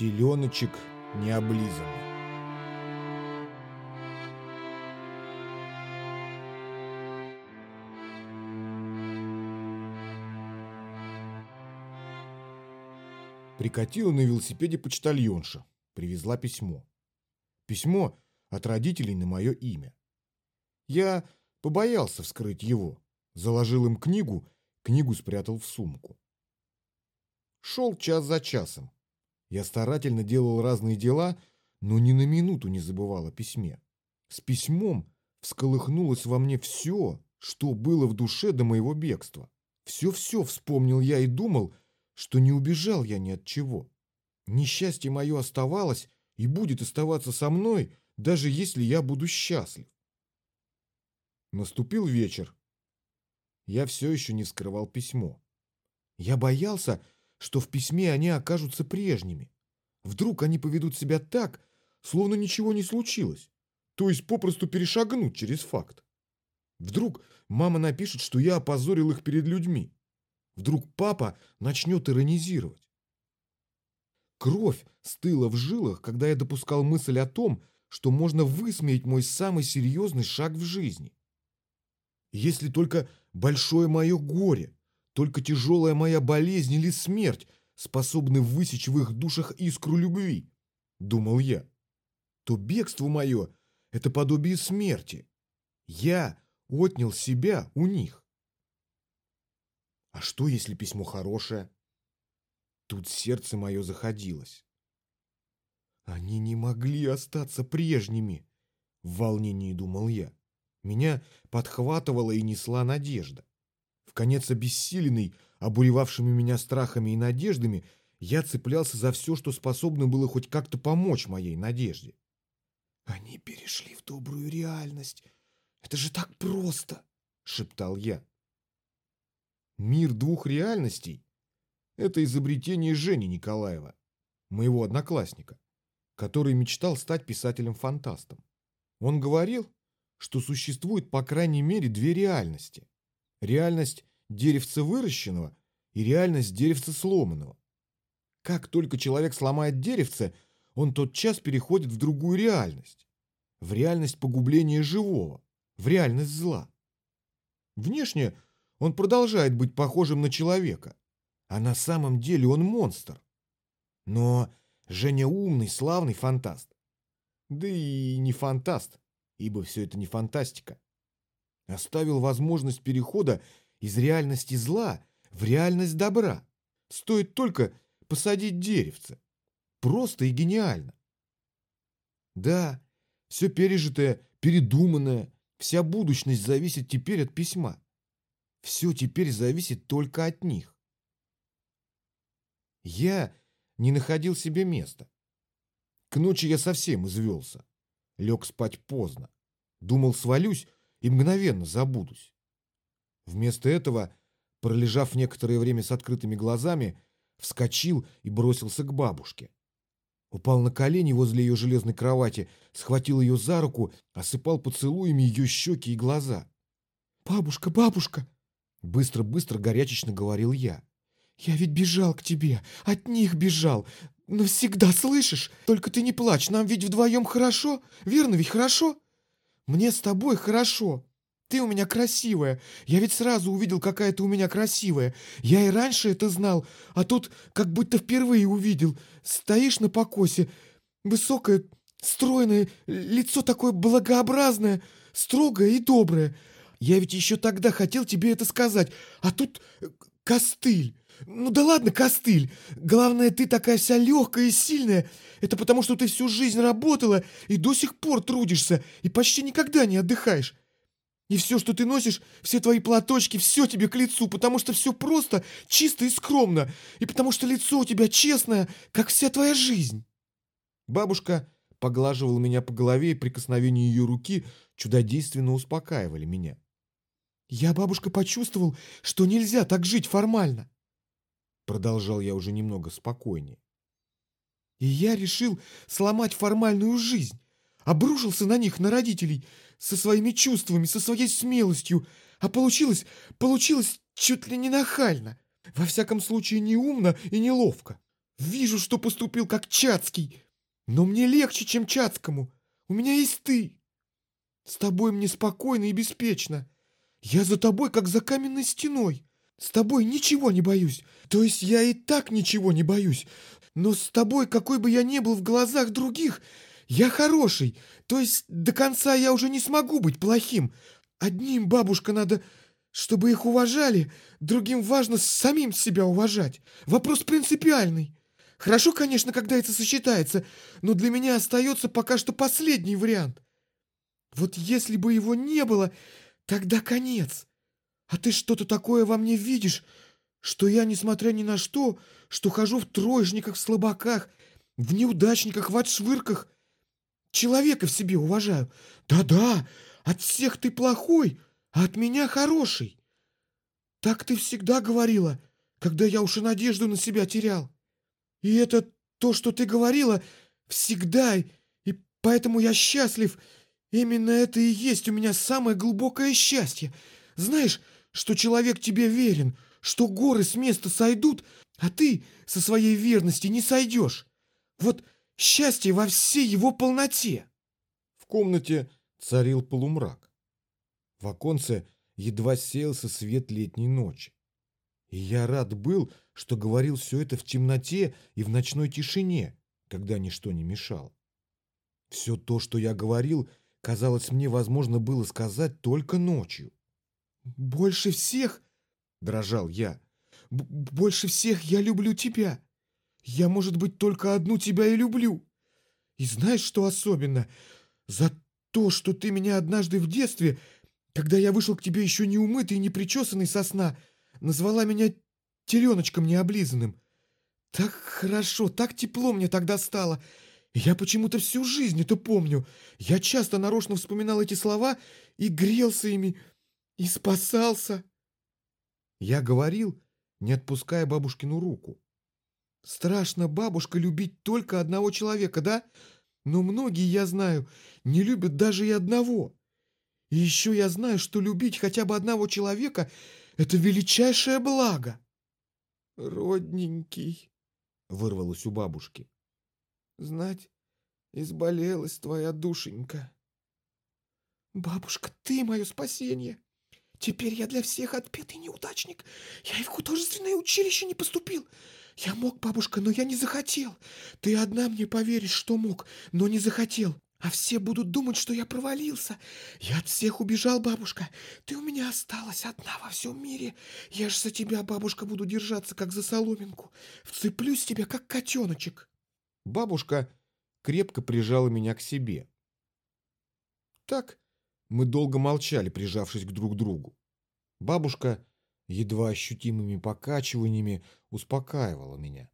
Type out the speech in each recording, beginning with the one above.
Теленочек не облизанный. Прикатила на велосипеде почтальонша, привезла письмо. Письмо от родителей на мое имя. Я побоялся вскрыть его, заложил им книгу, книгу спрятал в сумку. Шел час за часом. Я старательно делал разные дела, но ни на минуту не забывал о письме. С письмом всколыхнулось во мне все, что было в душе до моего бегства. Все-все вспомнил я и думал, что не убежал я ни от чего. Несчастье мое оставалось и будет оставаться со мной, даже если я буду счастлив. Наступил вечер. Я все еще не вскрывал письмо. Я боялся, что в письме они окажутся прежними. Вдруг они поведут себя так, словно ничего не случилось, то есть попросту перешагнуть через факт. Вдруг мама напишет, что я опозорил их перед людьми. Вдруг папа начнет иронизировать. Кровь стыла в жилах, когда я допускал мысль о том, что можно высмеять мой самый серьезный шаг в жизни. Если только большое мое горе, только тяжелая моя болезнь или смерть способны высечь в их душах искру любви, думал я, то бегство мое — это подобие смерти. Я отнял себя у них. А что, если письмо хорошее? Тут сердце мое заходилось. Они не могли остаться прежними, в волнении думал я. Меня подхватывала и несла надежда. В конец обессиленный, обуревавшими меня страхами и надеждами, я цеплялся за все, что способно было хоть как-то помочь моей надежде. «Они перешли в добрую реальность. Это же так просто!» — шептал я. Мир двух реальностей — это изобретение Жени Николаева, моего одноклассника, который мечтал стать писателем-фантастом. Он говорил, что существует по крайней мере две реальности. Реальность деревца выращенного и реальность деревца сломанного. Как только человек сломает деревце, он тотчас переходит в другую реальность. В реальность погубления живого, в реальность зла. Внешне он продолжает быть похожим на человека, а на самом деле он монстр. Но Женя умный, славный фантаст. Да и не фантаст, ибо все это не фантастика. Оставил возможность перехода из реальности зла в реальность добра. Стоит только посадить деревце. Просто и гениально. Да, все пережитое, передуманное, вся будущность зависит теперь от письма. Все теперь зависит только от них. Я не находил себе места. К ночи я совсем извелся. Лег спать поздно. Думал, свалюсь и мгновенно забудусь. Вместо этого, пролежав некоторое время с открытыми глазами, вскочил и бросился к бабушке. Упал на колени возле ее железной кровати, схватил ее за руку, осыпал поцелуями ее щеки и глаза. «Бабушка, бабушка!» Быстро-быстро горячечно говорил я. «Я ведь бежал к тебе, от них бежал. Навсегда, слышишь? Только ты не плачь, нам ведь вдвоем хорошо, верно ведь хорошо? Мне с тобой хорошо. Ты у меня красивая. Я ведь сразу увидел, какая ты у меня красивая. Я и раньше это знал, а тут как будто впервые увидел. Стоишь на покосе, высокое, стройное, лицо такое благообразное, строгое и доброе. Я ведь еще тогда хотел тебе это сказать, а тут костыль. Ну да ладно, костыль. Главное, ты такая вся легкая и сильная. Это потому, что ты всю жизнь работала и до сих пор трудишься, и почти никогда не отдыхаешь. И все, что ты носишь, все твои платочки, все тебе к лицу, потому что все просто, чисто и скромно, и потому что лицо у тебя честное, как вся твоя жизнь. Бабушка поглаживала меня по голове, и прикосновения ее руки чудодейственно успокаивали меня. Я, бабушка, почувствовал, что нельзя так жить формально. Продолжал я уже немного спокойнее. И я решил сломать формальную жизнь, обрушился на них, на родителей, со своими чувствами, со своей смелостью, а получилось, получилось чуть ли не нахально. Во всяком случае, не умно и неловко. Вижу, что поступил как Чацкий, но мне легче, чем Чацкому. У меня есть ты. С тобой мне спокойно и беспечно. Я за тобой, как за каменной стеной. С тобой ничего не боюсь. То есть я и так ничего не боюсь. Но с тобой, какой бы я ни был в глазах других, я хороший. То есть до конца я уже не смогу быть плохим. Одним, бабушка, надо, чтобы их уважали, другим важно самим себя уважать. Вопрос принципиальный. Хорошо, конечно, когда это сочетается, но для меня остается пока что последний вариант. Вот если бы его не было, тогда конец. А ты что-то такое во мне видишь, что я, несмотря ни на что, что хожу в троечниках, в слабаках, в неудачниках, в отшвырках, человека в себе уважаю. Да-да, от всех ты плохой, а от меня хороший. Так ты всегда говорила, когда я уж и надежду на себя терял. И это то, что ты говорила, всегда, и поэтому я счастлив. Именно это и есть у меня самое глубокое счастье. Знаешь, что человек тебе верен, что горы с места сойдут, а ты со своей верности не сойдешь. Вот счастье во всей его полноте. В комнате царил полумрак. В оконце едва сеялся свет летней ночи. И я рад был, что говорил все это в темноте и в ночной тишине, когда ничто не мешало. Все то, что я говорил, казалось мне возможно было сказать только ночью. «Больше всех, — дрожал я, — больше всех я люблю тебя. Я, может быть, только одну тебя и люблю. И знаешь, что особенно? За то, что ты меня однажды в детстве, когда я вышел к тебе еще не умытый и не причесанный со сна, — назвала меня теленочком необлизанным. Так хорошо, так тепло мне тогда стало. Я почему-то всю жизнь это помню. Я часто нарочно вспоминал эти слова и грелся ими, и спасался. Я говорил, не отпуская бабушкину руку. Страшно, бабушка, любить только одного человека, да? Но многие, я знаю, не любят даже и одного. И еще я знаю, что любить хотя бы одного человека это величайшее благо. Родненький, вырвалось у бабушки. Знать, изболелась твоя душенька. Бабушка, ты мое спасение. Теперь я для всех отпетый неудачник. Я и в художественное училище не поступил. Я мог, бабушка, но я не захотел. Ты одна мне поверишь, что мог, но не захотел. А все будут думать, что я провалился. Я от всех убежал, бабушка. Ты у меня осталась одна во всем мире. Я ж за тебя, бабушка, буду держаться, как за соломинку. Вцеплюсь тебя, как котеночек. Бабушка крепко прижала меня к себе. Так мы долго молчали, прижавшись к друг другу. Бабушка едва ощутимыми покачиваниями успокаивала меня.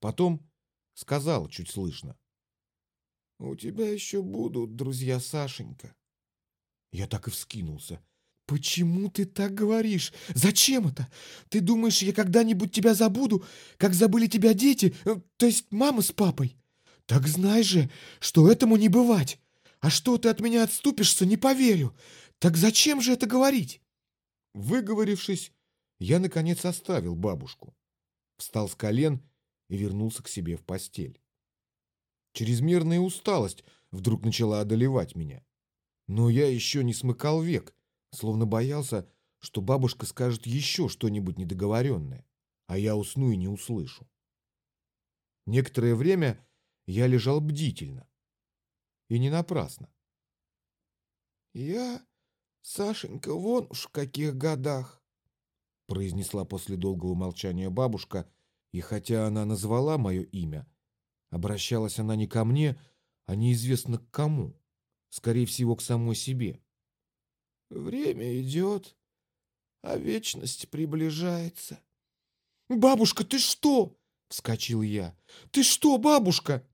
Потом сказала чуть слышно. — у тебя еще будут друзья, Сашенька. Я так и вскинулся. Почему ты так говоришь? Зачем это? Ты думаешь, я когда-нибудь тебя забуду, как забыли тебя дети, э, то есть мама с папой? Так знай же, что этому не бывать. А что ты от меня отступишься, не поверю. Так зачем же это говорить? Выговорившись, я, наконец, оставил бабушку. Встал с колен и вернулся к себе в постель. Чрезмерная усталость вдруг начала одолевать меня. Но я еще не смыкал век, словно боялся, что бабушка скажет еще что-нибудь недоговоренное, а я усну и не услышу. Некоторое время я лежал бдительно. И не напрасно. «Я, Сашенька, вон уж в каких годах», произнесла после долгого молчания бабушка, и хотя она назвала мое имя, Обращалась она не ко мне, а неизвестно к кому. Скорее всего, к самой себе. Время идет, а вечность приближается. «Бабушка, ты что?» — вскочил я. «Ты что, бабушка?»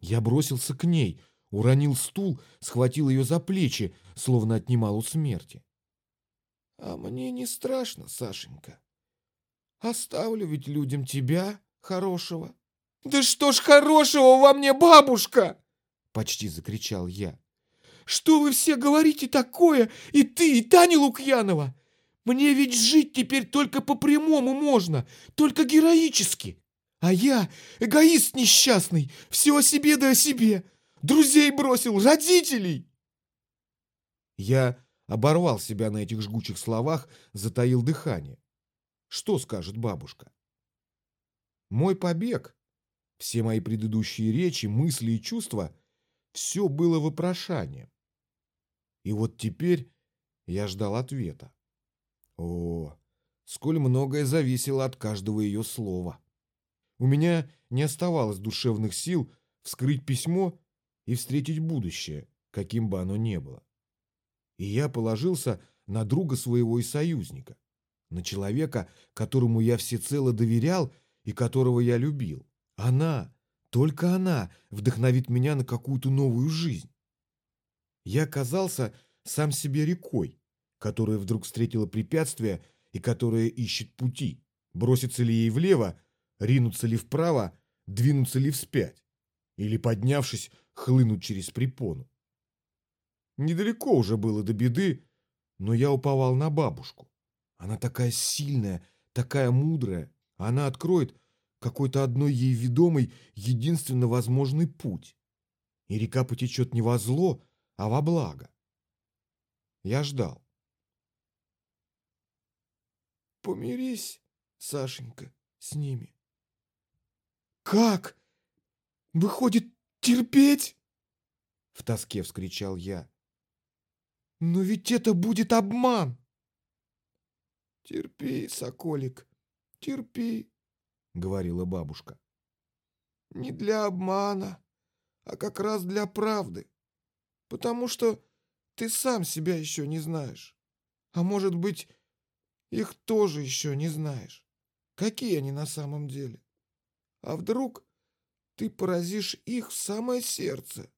Я бросился к ней, уронил стул, схватил ее за плечи, словно отнимал у смерти. «А мне не страшно, Сашенька. Оставлю ведь людям тебя, хорошего, «Да что ж хорошего во мне, бабушка!» Почти закричал я. «Что вы все говорите такое? И ты, и Таня Лукьянова! Мне ведь жить теперь только по прямому можно, только героически. А я эгоист несчастный, все о себе да о себе. Друзей бросил, родителей. Я оборвал себя на этих жгучих словах, затаил дыхание. Что скажет бабушка? Мой побег, все мои предыдущие речи, мысли и чувства — все было вопрошанием. И вот теперь я ждал ответа. О, сколь многое зависело от каждого ее слова. У меня не оставалось душевных сил вскрыть письмо и встретить будущее, каким бы оно ни было. И я положился на друга своего и союзника, на человека, которому я всецело доверял и которого я любил. Она, только она, вдохновит меня на какую-то новую жизнь. Я казался сам себе рекой, которая вдруг встретила препятствие и которая ищет пути. Бросится ли ей влево, ринуться ли вправо, двинуться ли вспять, или, поднявшись, хлынуть через препону. Недалеко уже было до беды, но я уповал на бабушку. Она такая сильная, такая мудрая. Она откроет какой-то одной ей ведомый единственно возможный путь. И река потечет не во зло, а во благо. Я ждал. Помирись, Сашенька, с ними. Как? Выходит, терпеть? В тоске вскричал я. Но ведь это будет обман. Терпи, соколик, терпи, говорила бабушка. Не для обмана, а как раз для правды. Потому что ты сам себя еще не знаешь. А может быть, их тоже еще не знаешь. Какие они на самом деле? А вдруг ты поразишь их в самое сердце?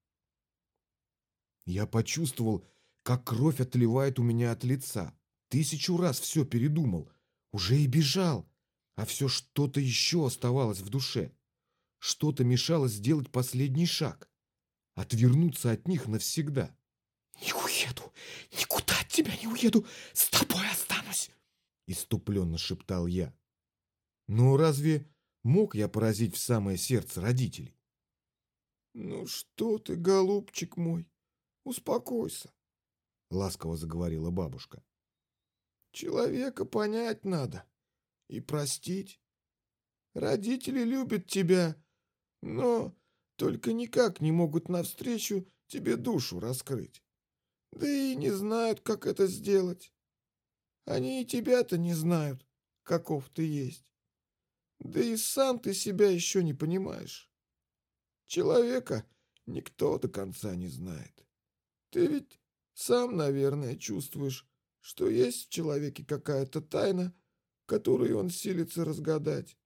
Я почувствовал, как кровь отливает у меня от лица. Тысячу раз все передумал. Уже и бежал. А все что-то еще оставалось в душе. Что-то мешало сделать последний шаг. Отвернуться от них навсегда. «Не уеду! Никуда от тебя не уеду! С тобой останусь!» Иступленно шептал я. Но разве мог я поразить в самое сердце родителей? «Ну что ты, голубчик мой, успокойся!» Ласково заговорила бабушка. «Человека понять надо и простить. Родители любят тебя, но только никак не могут навстречу тебе душу раскрыть. Да и не знают, как это сделать. Они и тебя-то не знают, каков ты есть. Да и сам ты себя еще не понимаешь. Человека никто до конца не знает. Ты ведь сам, наверное, чувствуешь, что есть в человеке какая-то тайна, которую он силится разгадать.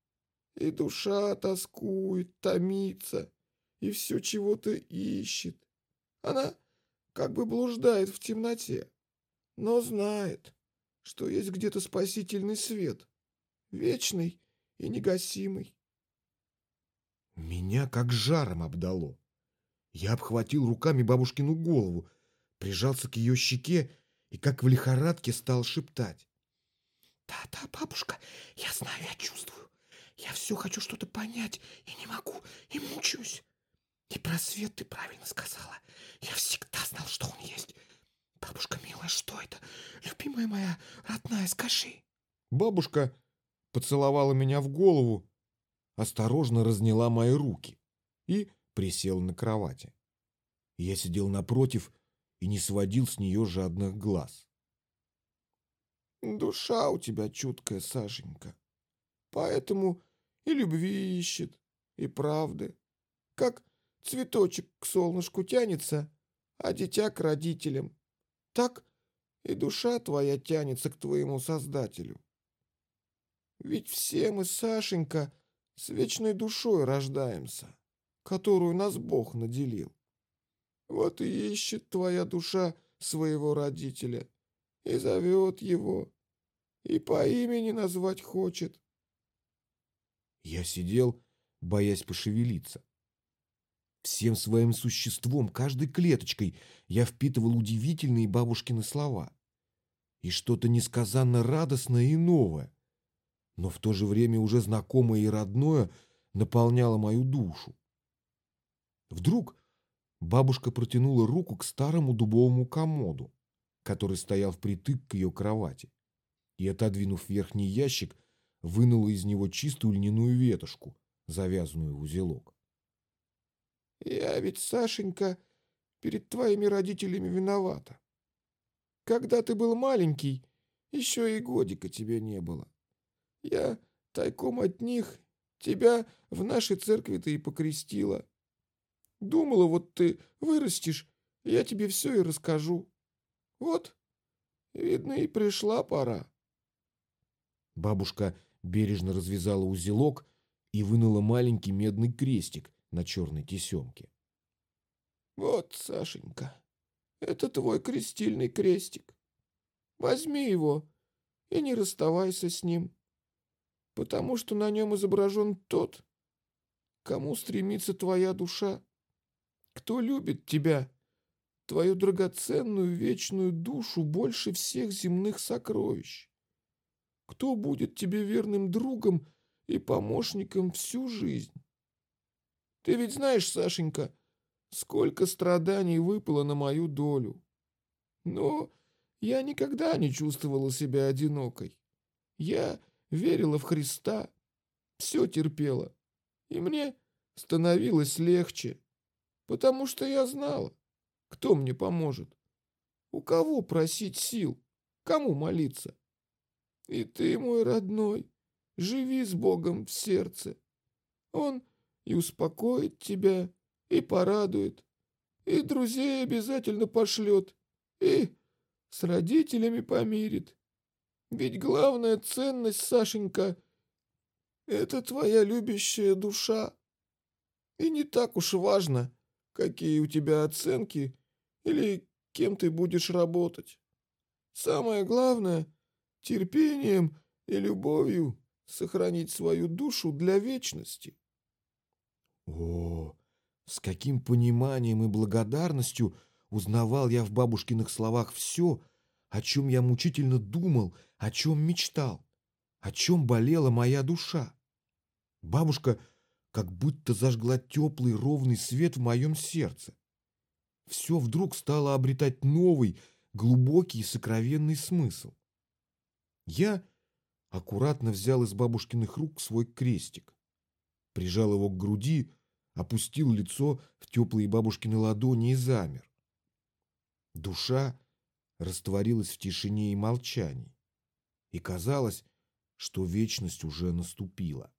И душа тоскует, томится, и все чего-то ищет. Она как бы блуждает в темноте, но знает, что есть где-то спасительный свет, вечный и негасимый. Меня как жаром обдало. Я обхватил руками бабушкину голову, прижался к ее щеке и как в лихорадке стал шептать. «Да-да, бабушка, я знаю, я чувствую. Я все хочу что-то понять и не могу, и мучаюсь. И про свет ты правильно сказала. Я всегда знал, что он есть. Бабушка милая, что это? Любимая моя, родная, скажи». Бабушка поцеловала меня в голову, осторожно разняла мои руки и присела на кровати. Я сидел напротив и не сводил с нее жадных глаз. «Душа у тебя чуткая, Сашенька, поэтому и любви ищет, и правды. Как цветочек к солнышку тянется, а дитя к родителям, так и душа твоя тянется к твоему Создателю. Ведь все мы, Сашенька, с вечной душой рождаемся, которую нас Бог наделил. Вот и ищет твоя душа своего родителя и зовет его, и по имени назвать хочет. Я сидел, боясь пошевелиться. Всем своим существом, каждой клеточкой я впитывал удивительные бабушкины слова. И что-то несказанно радостное и новое, но в то же время уже знакомое и родное наполняла мою душу. Вдруг бабушка протянула руку к старому дубовому комоду, который стоял впритык к ее кровати, и, отодвинув верхний ящик, вынула из него чистую льняную ветошку, завязанную в узелок. «Я ведь, Сашенька, перед твоими родителями виновата. Когда ты был маленький, еще и годика тебе не было. Я тайком от них тебя в нашей церкви-то и покрестила. Думала, вот ты вырастешь, я тебе все и расскажу. Вот, видно, и пришла пора. Бабушка бережно развязала узелок и вынула маленький медный крестик на черной тесемке. Вот, Сашенька, это твой крестильный крестик. Возьми его и не расставайся с ним, потому что на нем изображен тот, кому стремится твоя душа, кто любит тебя, твою драгоценную вечную душу больше всех земных сокровищ, кто будет тебе верным другом и помощником всю жизнь. Ты ведь знаешь, Сашенька, сколько страданий выпало на мою долю. Но я никогда не чувствовала себя одинокой. Я верила в Христа, все терпела, и мне становилось легче, потому что я знала, кто мне поможет, у кого просить сил, кому молиться. И ты, мой родной, живи с Богом в сердце. Он и успокоит тебя, и порадует, и друзей обязательно пошлет, и с родителями помирит. Ведь главная ценность, Сашенька, это твоя любящая душа. И не так уж важно, какие у тебя оценки или кем ты будешь работать. Самое главное — терпением и любовью сохранить свою душу для вечности. О, с каким пониманием и благодарностью узнавал я в бабушкиных словах все, о чем я мучительно думал, о чем мечтал, о чем болела моя душа. Бабушка как будто зажгла теплый ровный свет в моем сердце. Все вдруг стало обретать новый, глубокий и сокровенный смысл. Я аккуратно взял из бабушкиных рук свой крестик, прижал его к груди, опустил лицо в теплые бабушкины ладони и замер. Душа растворилась в тишине и молчании, и казалось, что вечность уже наступила.